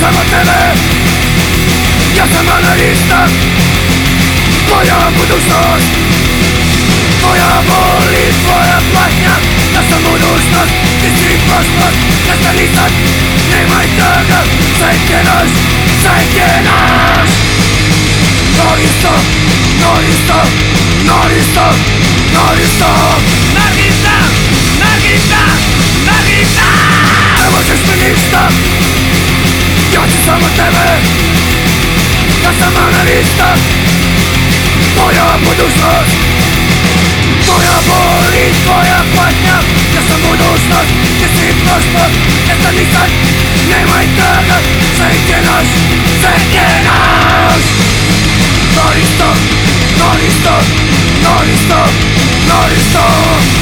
sama TV Ja sama analista Moja budúcnosť Moja boli, tvoja platňa Ja som budúcnosť, ty si prosnosť Nestani sa, nemaj toho Zajte nás, zajte nás Noristo, noristo, noristo tebe Ta sama nevista Moja budúcnosť Tvoja boli, tvoja platňa Ja som budúcnosť, ty si množstvo Nestaň stať, nemaj trága Sejte nás, sejte nás Non-stop, non-stop, non-stop, non-stop